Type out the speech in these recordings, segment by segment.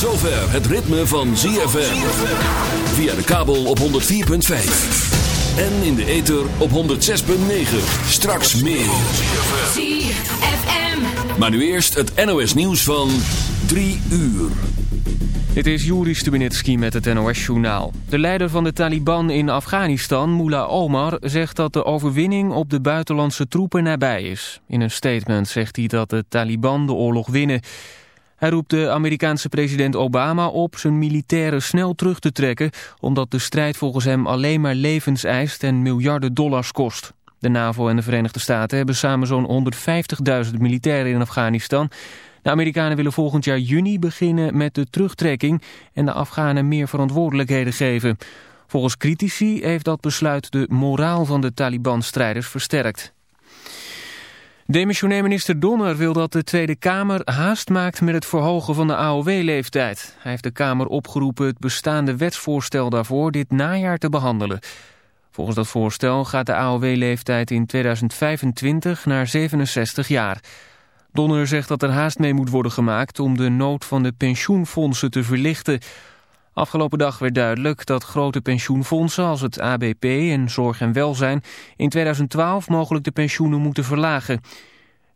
zover het ritme van ZFM. Via de kabel op 104.5. En in de ether op 106.9. Straks meer. ZFM. Maar nu eerst het NOS nieuws van 3 uur. Dit is Juri Stubenitski met het NOS-journaal. De leider van de Taliban in Afghanistan, Mullah Omar, zegt dat de overwinning op de buitenlandse troepen nabij is. In een statement zegt hij dat de Taliban de oorlog winnen. Hij roept de Amerikaanse president Obama op zijn militairen snel terug te trekken... omdat de strijd volgens hem alleen maar levens eist en miljarden dollars kost. De NAVO en de Verenigde Staten hebben samen zo'n 150.000 militairen in Afghanistan... De Amerikanen willen volgend jaar juni beginnen met de terugtrekking en de Afghanen meer verantwoordelijkheden geven. Volgens critici heeft dat besluit de moraal van de Taliban-strijders versterkt. Demissionair minister Donner wil dat de Tweede Kamer haast maakt met het verhogen van de AOW-leeftijd. Hij heeft de Kamer opgeroepen het bestaande wetsvoorstel daarvoor dit najaar te behandelen. Volgens dat voorstel gaat de AOW-leeftijd in 2025 naar 67 jaar. Donner zegt dat er haast mee moet worden gemaakt om de nood van de pensioenfondsen te verlichten. Afgelopen dag werd duidelijk dat grote pensioenfondsen als het ABP en Zorg en Welzijn in 2012 mogelijk de pensioenen moeten verlagen.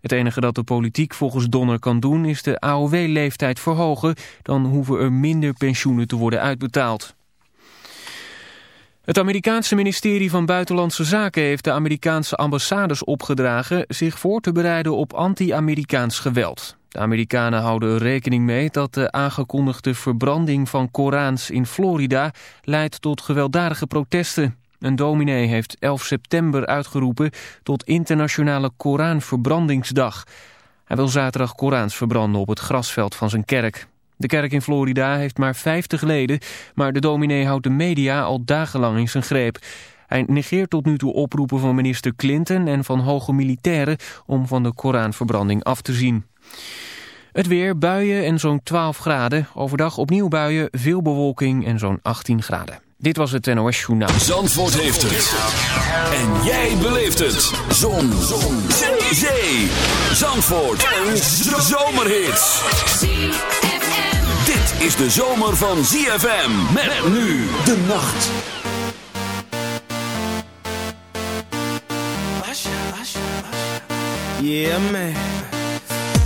Het enige dat de politiek volgens Donner kan doen is de AOW-leeftijd verhogen, dan hoeven er minder pensioenen te worden uitbetaald. Het Amerikaanse ministerie van Buitenlandse Zaken heeft de Amerikaanse ambassades opgedragen zich voor te bereiden op anti-Amerikaans geweld. De Amerikanen houden er rekening mee dat de aangekondigde verbranding van Korans in Florida leidt tot gewelddadige protesten. Een dominee heeft 11 september uitgeroepen tot internationale Koranverbrandingsdag. Hij wil zaterdag Korans verbranden op het grasveld van zijn kerk. De kerk in Florida heeft maar 50 leden, maar de dominee houdt de media al dagenlang in zijn greep. Hij negeert tot nu toe oproepen van minister Clinton en van hoge militairen om van de Koranverbranding af te zien. Het weer, buien en zo'n 12 graden. Overdag opnieuw buien, veel bewolking en zo'n 18 graden. Dit was het NOS Journaal. Zandvoort heeft het. En jij beleeft het. Zon. Zon. Zee. Zee. Zandvoort. Een zomerhit. ZFM. Dit is de zomer van ZFM. Met nu de nacht. Yeah, man.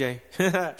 Thank